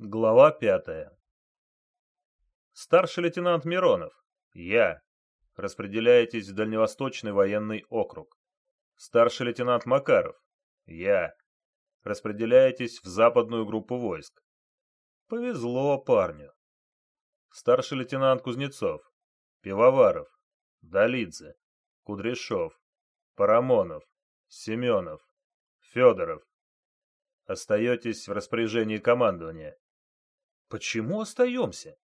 Глава пятая. Старший лейтенант Миронов. Я. Распределяетесь в Дальневосточный военный округ. Старший лейтенант Макаров. Я. Распределяетесь в западную группу войск. Повезло парню. Старший лейтенант Кузнецов. Пивоваров. Долидзе. Кудряшов. Парамонов. Семенов. Федоров. Остаетесь в распоряжении командования. Почему остаемся?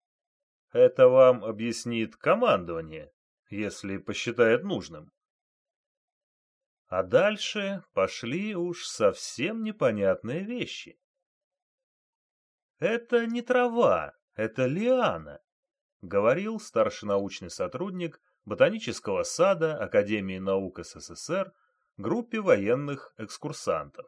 Это вам объяснит командование, если посчитает нужным. А дальше пошли уж совсем непонятные вещи. Это не трава, это лиана, говорил старший научный сотрудник Ботанического сада Академии наук СССР группе военных экскурсантов.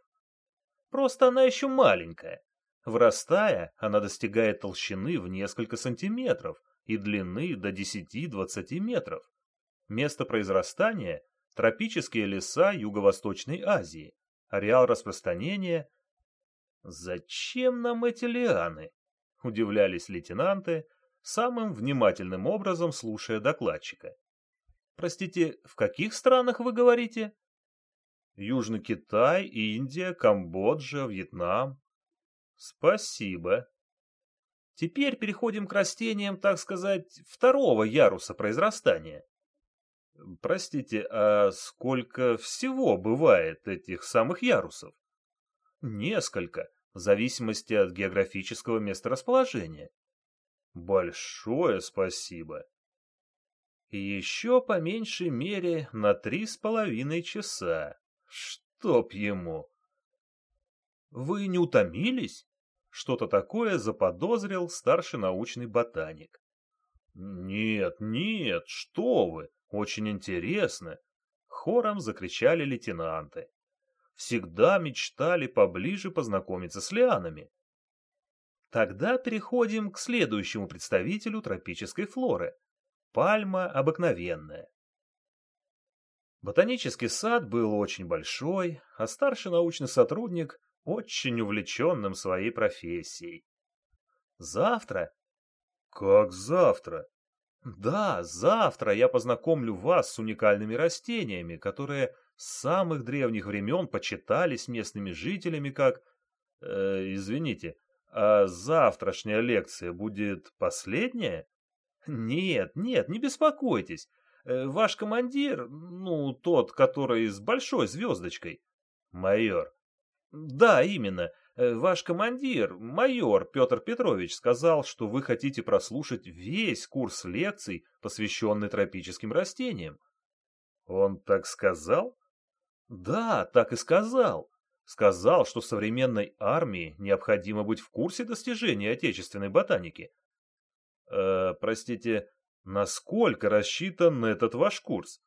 Просто она еще маленькая. Вырастая, она достигает толщины в несколько сантиметров и длины до 10-20 метров. Место произрастания – тропические леса Юго-Восточной Азии. Ареал распространения – «Зачем нам эти лианы?» – удивлялись лейтенанты, самым внимательным образом слушая докладчика. «Простите, в каких странах вы говорите?» Южный Китай, Индия, Камбоджа, Вьетнам. Спасибо. Теперь переходим к растениям, так сказать, второго яруса произрастания. Простите, а сколько всего бывает этих самых ярусов? Несколько, в зависимости от географического месторасположения. Большое спасибо. И еще по меньшей мере на три с половиной часа. Чтоб ему! Вы не утомились? Что-то такое заподозрил старший научный ботаник. Нет, нет, что вы, очень интересно. Хором закричали лейтенанты. Всегда мечтали поближе познакомиться с лианами. Тогда переходим к следующему представителю тропической флоры. Пальма обыкновенная. Ботанический сад был очень большой, а старший научный сотрудник очень увлеченным своей профессией. Завтра? Как завтра? Да, завтра я познакомлю вас с уникальными растениями, которые с самых древних времен почитались местными жителями как... Э, извините, а завтрашняя лекция будет последняя? Нет, нет, не беспокойтесь. Э, ваш командир, ну, тот, который с большой звездочкой. Майор. Да, именно. Э, ваш командир, майор Петр Петрович, сказал, что вы хотите прослушать весь курс лекций, посвященный тропическим растениям. Он так сказал? Да, так и сказал. Сказал, что современной армии необходимо быть в курсе достижений отечественной ботаники. Э, простите, Насколько рассчитан этот ваш курс?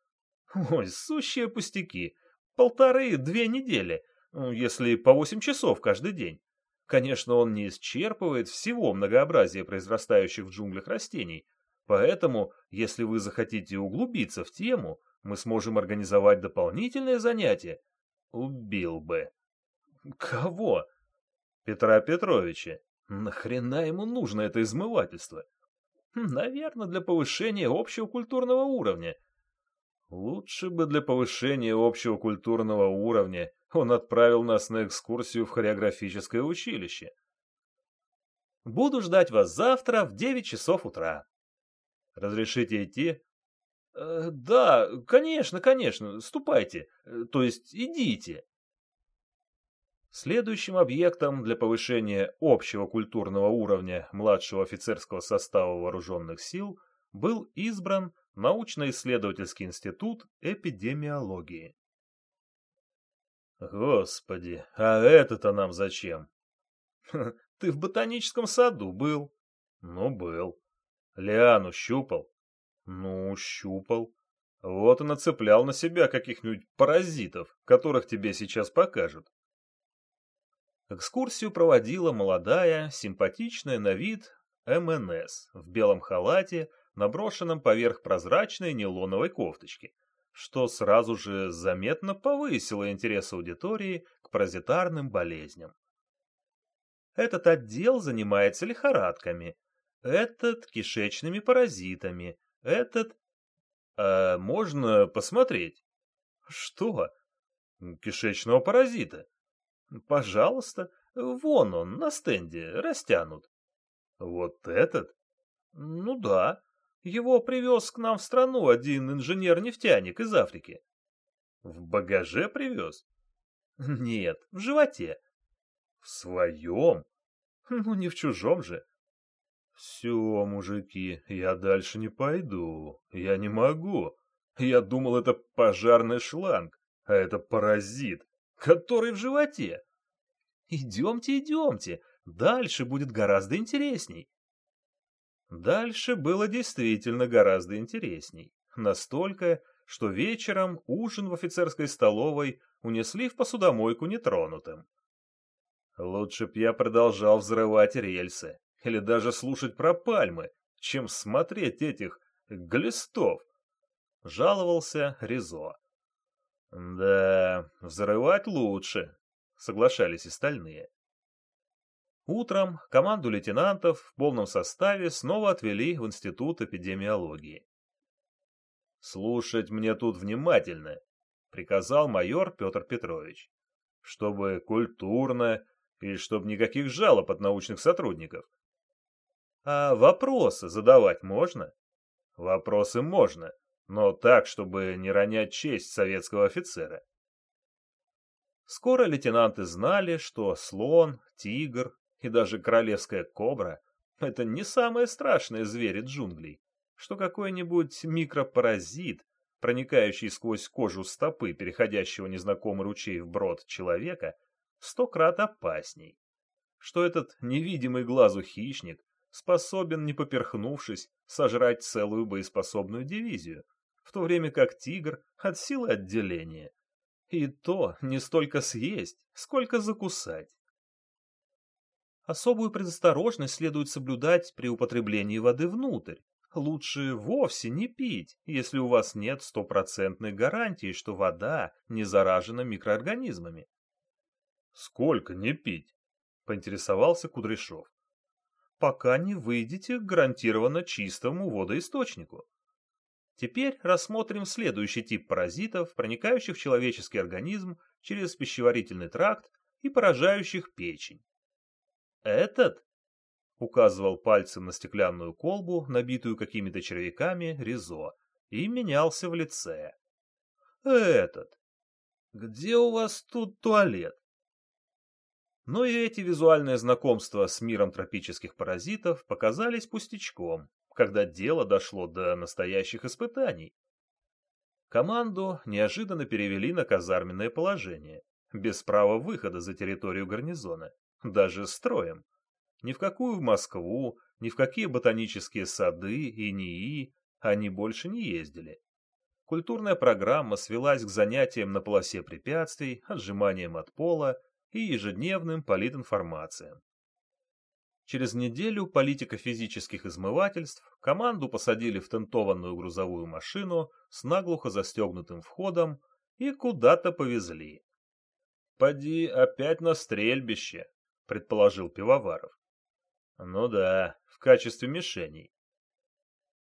Ой, сущие пустяки. Полторы-две недели, если по восемь часов каждый день. Конечно, он не исчерпывает всего многообразия произрастающих в джунглях растений, поэтому, если вы захотите углубиться в тему, мы сможем организовать дополнительные занятия. Убил бы. Кого? Петра Петровича. Нахрена ему нужно это измывательство? Наверное, для повышения общего культурного уровня. Лучше бы для повышения общего культурного уровня он отправил нас на экскурсию в хореографическое училище. Буду ждать вас завтра в девять часов утра. Разрешите идти? Э, да, конечно, конечно, ступайте, э, то есть идите. Следующим объектом для повышения общего культурного уровня младшего офицерского состава вооруженных сил был избран научно-исследовательский институт эпидемиологии. Господи, а это-то нам зачем? Ты в ботаническом саду был? Ну, был. Лиану щупал? Ну, щупал. Вот и нацеплял на себя каких-нибудь паразитов, которых тебе сейчас покажут. Экскурсию проводила молодая, симпатичная на вид МНС в белом халате, наброшенном поверх прозрачной нейлоновой кофточки, что сразу же заметно повысило интерес аудитории к паразитарным болезням. Этот отдел занимается лихорадками, этот кишечными паразитами, этот... А можно посмотреть? Что? Кишечного паразита. Пожалуйста, вон он, на стенде, растянут. Вот этот? Ну да, его привез к нам в страну один инженер-нефтяник из Африки. В багаже привез? Нет, в животе. В своем? Ну, не в чужом же. Все, мужики, я дальше не пойду. Я не могу. Я думал, это пожарный шланг, а это паразит, который в животе. Идемте, идемте, дальше будет гораздо интересней. Дальше было действительно гораздо интересней. Настолько, что вечером ужин в офицерской столовой унесли в посудомойку нетронутым. Лучше б я продолжал взрывать рельсы или даже слушать про пальмы, чем смотреть этих глистов. Жаловался Ризо. Да, взрывать лучше, соглашались остальные. Утром команду лейтенантов в полном составе снова отвели в Институт эпидемиологии. «Слушать мне тут внимательно», — приказал майор Петр Петрович, «чтобы культурно и чтобы никаких жалоб от научных сотрудников. А вопросы задавать можно? Вопросы можно, но так, чтобы не ронять честь советского офицера. Скоро лейтенанты знали, что слон, тигр и даже королевская кобра — это не самые страшные звери джунглей, что какой-нибудь микропаразит, проникающий сквозь кожу стопы переходящего незнакомый ручей в брод человека, сто крат опасней, что этот невидимый глазу хищник способен, не поперхнувшись, сожрать целую боеспособную дивизию, в то время как тигр от силы отделения. И то не столько съесть, сколько закусать. Особую предосторожность следует соблюдать при употреблении воды внутрь. Лучше вовсе не пить, если у вас нет стопроцентной гарантии, что вода не заражена микроорганизмами. «Сколько не пить?» — поинтересовался Кудряшов пока не выйдете к гарантированно чистому водоисточнику. Теперь рассмотрим следующий тип паразитов, проникающих в человеческий организм через пищеварительный тракт и поражающих печень. Этот, указывал пальцем на стеклянную колбу, набитую какими-то червяками, Ризо, и менялся в лице. Этот. Где у вас тут туалет? Но и эти визуальные знакомства с миром тропических паразитов показались пустячком, когда дело дошло до настоящих испытаний. Команду неожиданно перевели на казарменное положение, без права выхода за территорию гарнизона, даже строем. Ни в какую в Москву, ни в какие ботанические сады и НИИ они больше не ездили. Культурная программа свелась к занятиям на полосе препятствий, отжиманиям от пола и ежедневным политинформациям. Через неделю политика физических измывательств команду посадили в тентованную грузовую машину с наглухо застегнутым входом и куда-то повезли. «Поди опять на стрельбище», — предположил Пивоваров. «Ну да, в качестве мишеней».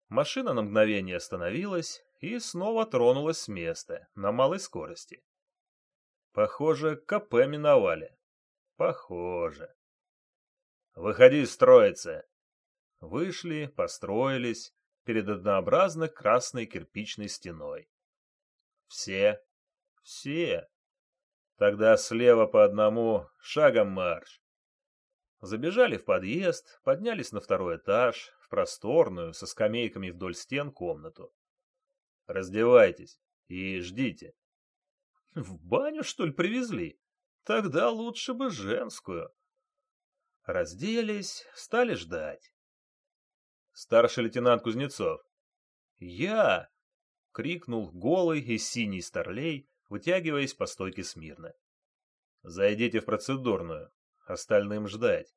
Машина на мгновение остановилась и снова тронулась с места на малой скорости. Похоже, КП миновали. Похоже. Выходи строиться. Вышли, построились перед однообразно красной кирпичной стеной. Все? Все. Тогда слева по одному, шагом марш. Забежали в подъезд, поднялись на второй этаж, в просторную, со скамейками вдоль стен комнату. Раздевайтесь и ждите. В баню, что ли, привезли? Тогда лучше бы женскую. Разделись, стали ждать. Старший лейтенант Кузнецов. «Я!» — крикнул голый и синий старлей, вытягиваясь по стойке смирно. «Зайдите в процедурную, остальным ждать».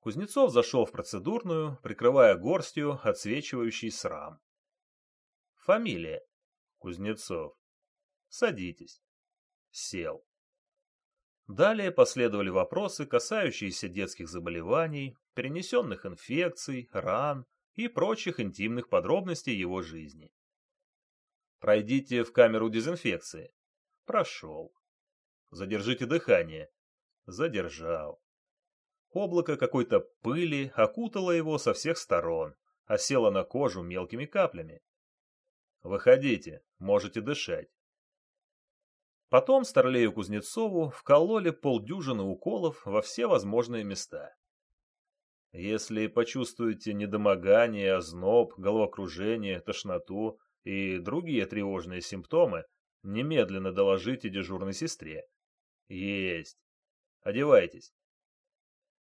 Кузнецов зашел в процедурную, прикрывая горстью отсвечивающий срам. Фамилия. Кузнецов. Садитесь. Сел. Далее последовали вопросы, касающиеся детских заболеваний, перенесенных инфекций, ран и прочих интимных подробностей его жизни. Пройдите в камеру дезинфекции. Прошел. Задержите дыхание. Задержал. Облако какой-то пыли окутало его со всех сторон, осело на кожу мелкими каплями. Выходите, можете дышать. Потом Старлею Кузнецову вкололи полдюжины уколов во все возможные места. Если почувствуете недомогание, озноб, головокружение, тошноту и другие тревожные симптомы, немедленно доложите дежурной сестре. Есть. Одевайтесь.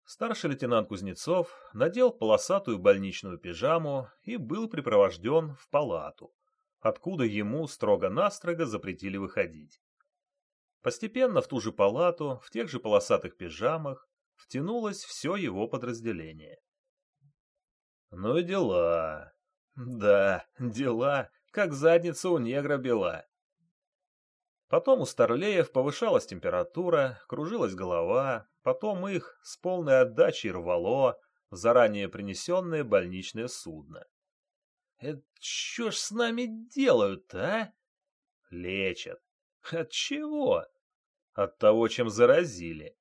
Старший лейтенант Кузнецов надел полосатую больничную пижаму и был припровожден в палату, откуда ему строго-настрого запретили выходить. Постепенно в ту же палату, в тех же полосатых пижамах, втянулось все его подразделение. Ну и дела. Да, дела, как задница у негра бела. Потом у Старлеев повышалась температура, кружилась голова, потом их с полной отдачей рвало в заранее принесенное больничное судно. Это что ж с нами делают-то, а? Лечат. От чего? От того, чем заразили.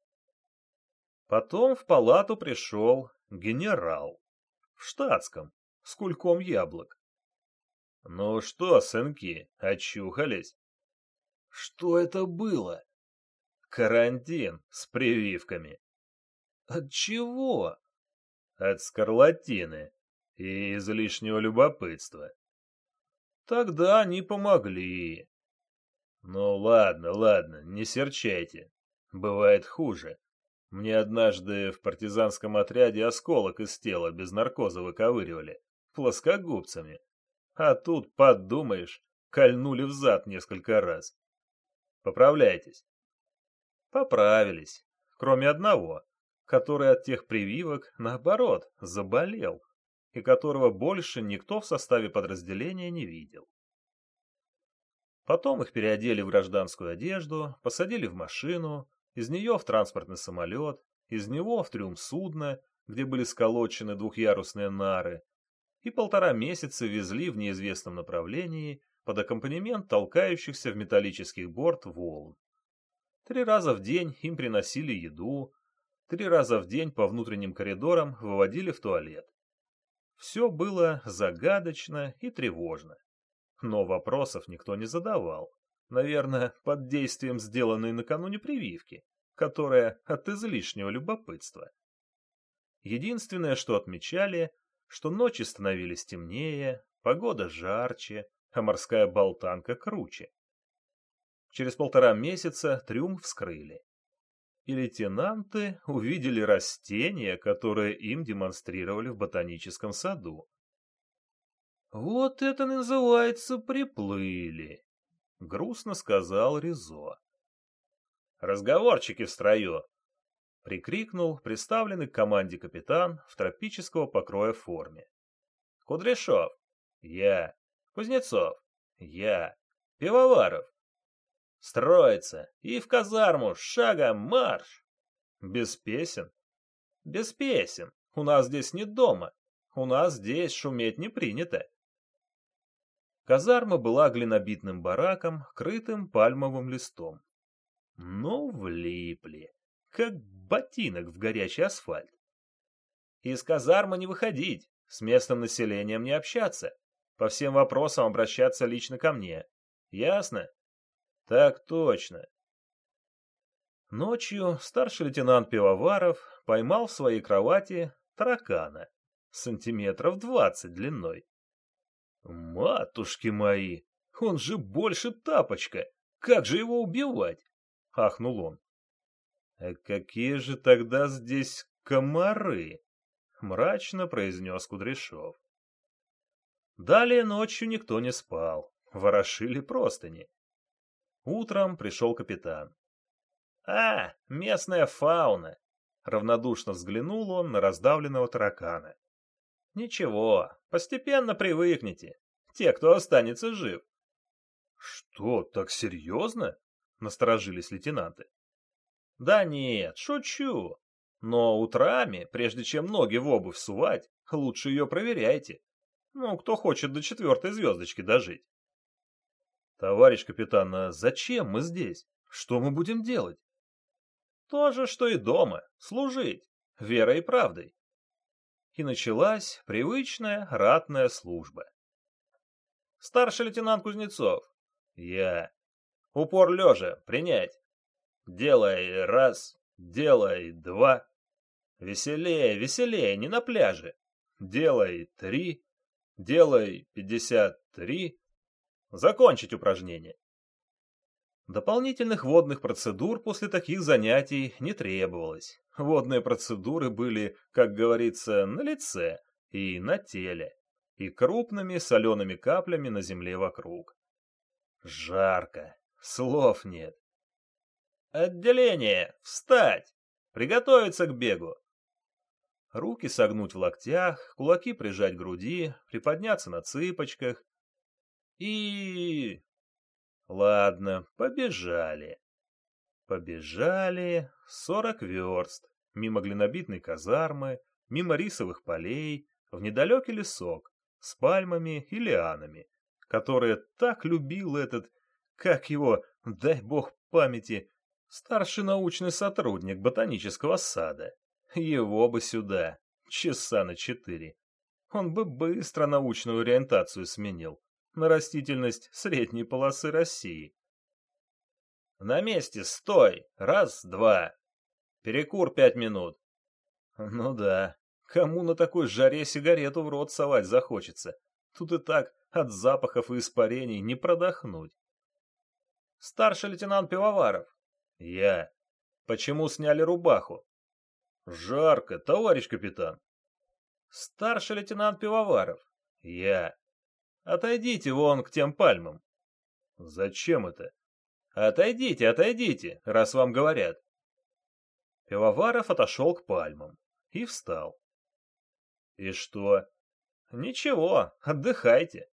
Потом в палату пришел генерал. В штатском, с кульком яблок. Ну что, сынки, очухались? Что это было? Карантин с прививками. От чего? От скарлатины и излишнего любопытства. Тогда они помогли. Ну ладно, ладно, не серчайте. Бывает хуже. Мне однажды в партизанском отряде осколок из тела без наркоза выковыривали. Плоскогубцами. А тут, подумаешь, кольнули в зад несколько раз. Поправляйтесь. Поправились. Кроме одного, который от тех прививок, наоборот, заболел, и которого больше никто в составе подразделения не видел. Потом их переодели в гражданскую одежду, посадили в машину, из нее в транспортный самолет, из него в трюм судна, где были сколочены двухъярусные нары, и полтора месяца везли в неизвестном направлении под аккомпанемент толкающихся в металлических борт волн. Три раза в день им приносили еду, три раза в день по внутренним коридорам выводили в туалет. Все было загадочно и тревожно. Но вопросов никто не задавал. Наверное, под действием сделанной накануне прививки, которая от излишнего любопытства. Единственное, что отмечали, что ночи становились темнее, погода жарче, а морская болтанка круче. Через полтора месяца трюм вскрыли. И лейтенанты увидели растения, которые им демонстрировали в ботаническом саду. «Вот это называется приплыли», — грустно сказал Ризо. «Разговорчики в строю!» — прикрикнул представленный к команде капитан в тропического покроя форме. «Кудряшов! Я! Кузнецов. Я. Пивоваров. Строится. И в казарму. Шагом марш. Без песен? Без песен. У нас здесь не дома. У нас здесь шуметь не принято. Казарма была глинобитным бараком, крытым пальмовым листом. Ну, влипли. Как ботинок в горячий асфальт. Из казармы не выходить, с местным населением не общаться. По всем вопросам обращаться лично ко мне. Ясно? Так точно. Ночью старший лейтенант Пивоваров поймал в своей кровати таракана, сантиметров двадцать длиной. «Матушки мои! Он же больше тапочка! Как же его убивать?» — ахнул он. «А какие же тогда здесь комары?» — мрачно произнес Кудряшов. Далее ночью никто не спал, ворошили простыни. Утром пришел капитан. «А, местная фауна!» Равнодушно взглянул он на раздавленного таракана. «Ничего, постепенно привыкнете, те, кто останется жив». «Что, так серьезно?» — насторожились лейтенанты. Да нет, шучу. Но утрами, прежде чем ноги в обувь сувать, лучше ее проверяйте. Ну, кто хочет до четвертой звездочки дожить. Товарищ капитан, а зачем мы здесь? Что мы будем делать? То же, что и дома. Служить. Верой и правдой. И началась привычная ратная служба. Старший лейтенант Кузнецов. Я. Упор лежа. Принять. Делай раз, делай два. Веселее, веселее, не на пляже. Делай три, делай пятьдесят три. Закончить упражнение. Дополнительных водных процедур после таких занятий не требовалось. Водные процедуры были, как говорится, на лице и на теле, и крупными солеными каплями на земле вокруг. Жарко, слов нет. «Отделение! Встать! Приготовиться к бегу!» Руки согнуть в локтях, кулаки прижать к груди, приподняться на цыпочках. И... Ладно, побежали. Побежали сорок верст, мимо глинобитной казармы, мимо рисовых полей, в недалекий лесок с пальмами и лианами, которые так любил этот, как его, дай бог памяти, Старший научный сотрудник ботанического сада. Его бы сюда, часа на четыре. Он бы быстро научную ориентацию сменил на растительность средней полосы России. На месте, стой! Раз, два. Перекур пять минут. Ну да, кому на такой жаре сигарету в рот совать захочется? Тут и так от запахов и испарений не продохнуть. Старший лейтенант Пивоваров, я. Почему сняли рубаху? Жарко, товарищ капитан. Старший лейтенант Пивоваров. Я. Отойдите вон к тем пальмам. Зачем это? Отойдите, отойдите, раз вам говорят. Пивоваров отошел к пальмам и встал. И что? Ничего, отдыхайте.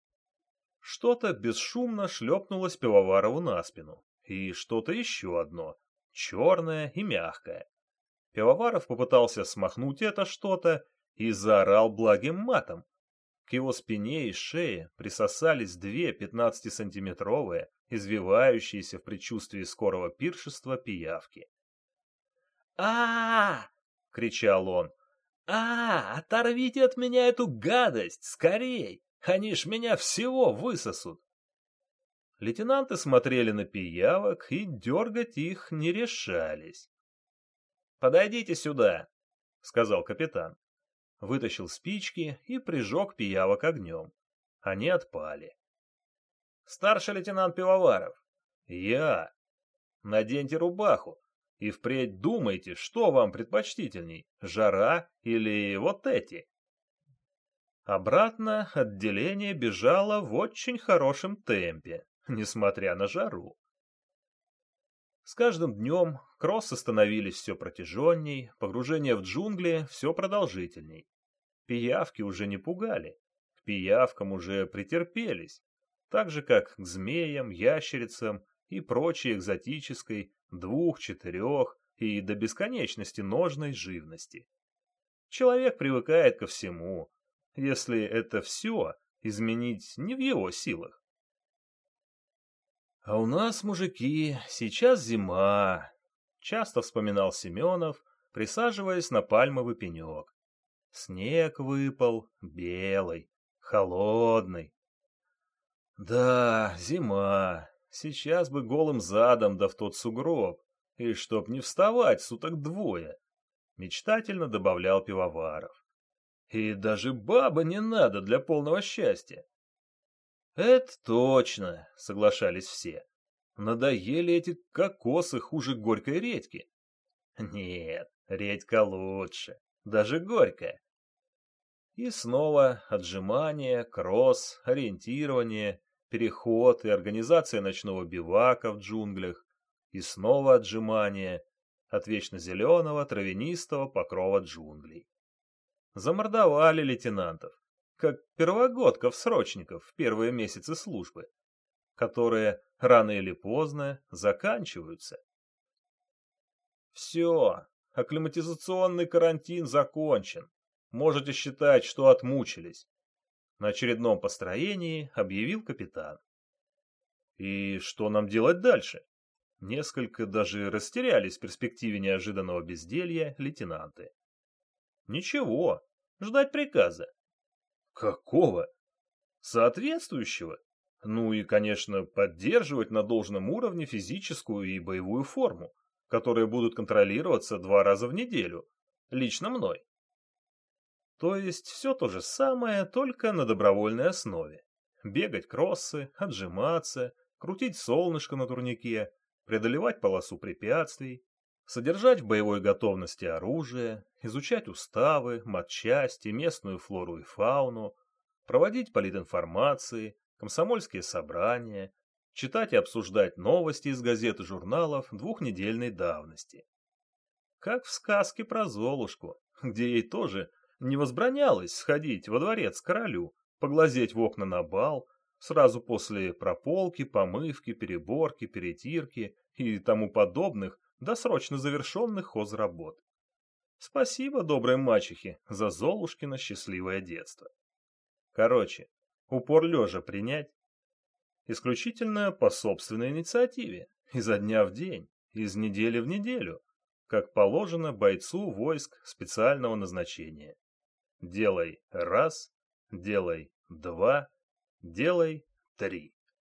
Что-то бесшумно шлепнулось Пивоварову на спину и что-то еще одно, черное и мягкое. Пивоваров попытался смахнуть это что-то и заорал благим матом. К его спине и шее присосались две пятнадцатисантиметровые, извивающиеся в предчувствии скорого пиршества пиявки. -а кричал он. а, Оторвите от меня эту гадость! Скорей! Они ж меня всего высосут!» Лейтенанты смотрели на пиявок и дергать их не решались. «Подойдите сюда», — сказал капитан. Вытащил спички и прижег пиявок огнем. Они отпали. «Старший лейтенант Пивоваров». «Я». «Наденьте рубаху и впредь думайте, что вам предпочтительней, жара или вот эти». Обратно отделение бежало в очень хорошем темпе несмотря на жару. С каждым днем кроссы становились все протяженней, погружение в джунгли все продолжительней. Пиявки уже не пугали, к пиявкам уже претерпелись, так же, как к змеям, ящерицам и прочей экзотической двух, четырех и до бесконечности ножной живности. Человек привыкает ко всему, если это все изменить не в его силах. «А у нас, мужики, сейчас зима», — часто вспоминал Семенов, присаживаясь на пальмовый пенек. Снег выпал, белый, холодный. «Да, зима. Сейчас бы голым задом да в тот сугроб, и чтоб не вставать суток двое», — мечтательно добавлял Пивоваров. «И даже баба не надо для полного счастья. «Это точно», — соглашались все. «Надоели эти кокосы хуже горькой редьки». «Нет, редька лучше, даже горькая». И снова отжимание, кросс, ориентирование, переход и организация ночного бивака в джунглях. И снова отжимание от вечно зеленого травянистого покрова джунглей. Замордовали лейтенантов как первогодков-срочников в первые месяцы службы, которые рано или поздно заканчиваются. Все, акклиматизационный карантин закончен. Можете считать, что отмучились. На очередном построении объявил капитан. И что нам делать дальше? Несколько даже растерялись в перспективе неожиданного безделья лейтенанты. Ничего, ждать приказа. Какого? Соответствующего? Ну и, конечно, поддерживать на должном уровне физическую и боевую форму, которые будут контролироваться два раза в неделю, лично мной. То есть все то же самое, только на добровольной основе. Бегать кроссы, отжиматься, крутить солнышко на турнике, преодолевать полосу препятствий, содержать в боевой готовности оружие, изучать уставы, матчасти, местную флору и фауну, проводить политинформации, комсомольские собрания, читать и обсуждать новости из газет и журналов двухнедельной давности. Как в сказке про Золушку, где ей тоже не возбранялось сходить во дворец королю, поглазеть в окна на бал, сразу после прополки, помывки, переборки, перетирки и тому подобных досрочно завершенных хозработ. Спасибо доброй мачехе за Золушкино счастливое детство. Короче, упор лежа принять. Исключительно по собственной инициативе, изо дня в день, из недели в неделю, как положено бойцу войск специального назначения. Делай раз, делай два, делай три.